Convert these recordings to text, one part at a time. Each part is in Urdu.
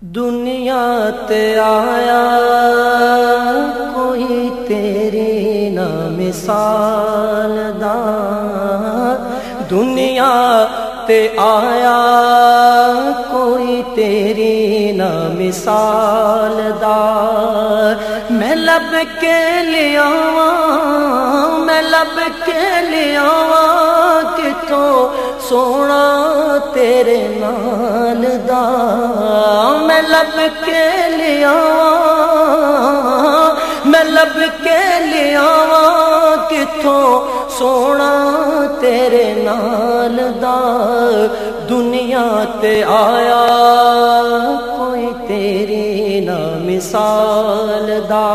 دنیا تے آیا، کوئی تیری نہ مثال دا۔ دنیا تے آیا، کوئی تیری نہ مثال دا۔ میں لب کے لیا میں لب کے لیا کتوں سونا تیرے نال دا۔ لب کے لیا میں لب کے لیا کتوں سونا تیرے نال دا دنیا تے آیا، کوئی تیری نہ مثال دا۔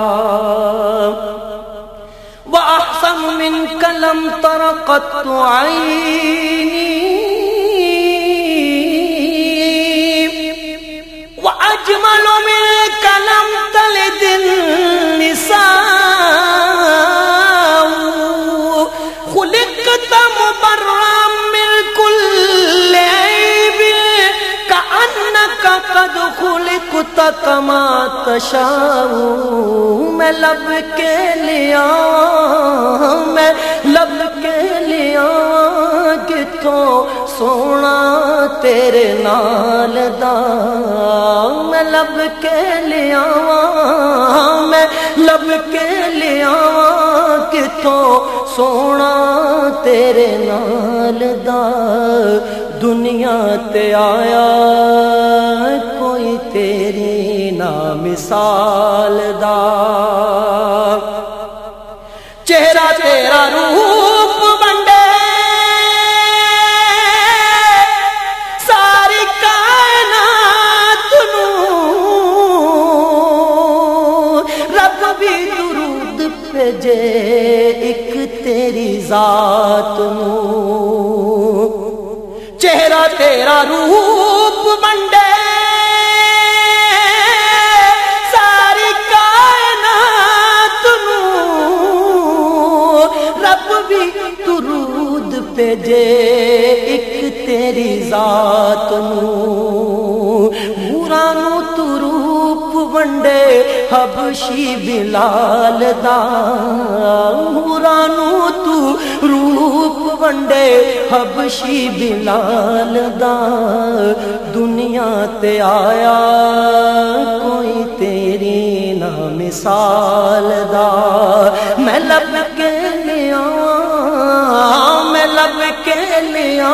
وأحسن منك لم تر قط عيني وأجمل منك لم تلد النساء خلقت مبرا من كل عيب كأنك قد خلقت كما تشاء۔ میں لب کے لیا میں لب کے لیا کتوں سونا تیرے نال دا میں لب کے لیا میں لب کے لیا کتوں سونا تیرے نال دا دنیا تے آیا، کوئی تیری نا مثال دا۔ چہرہ تیرا روپ درود ایک تیری ذات نو۔ چہرہ تیرا روپ بنڈے۔ ساری کائنات نو۔ رب بھی درود بھیجے ایک تیری ذات نو۔ نو ونڈے حبشی بلال دا نو تو روپ ونڈے حبشی بلال دا دنیا تے آیا کوئی تیری نہ مثال دا میں لب کے لیا میں لب کے لیا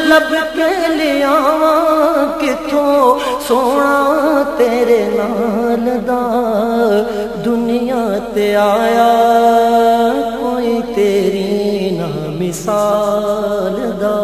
میں لب کے لیا کتوں سونا تیرے نال دا دنیا تے آیا، کوئی تیری نہ مثال دا۔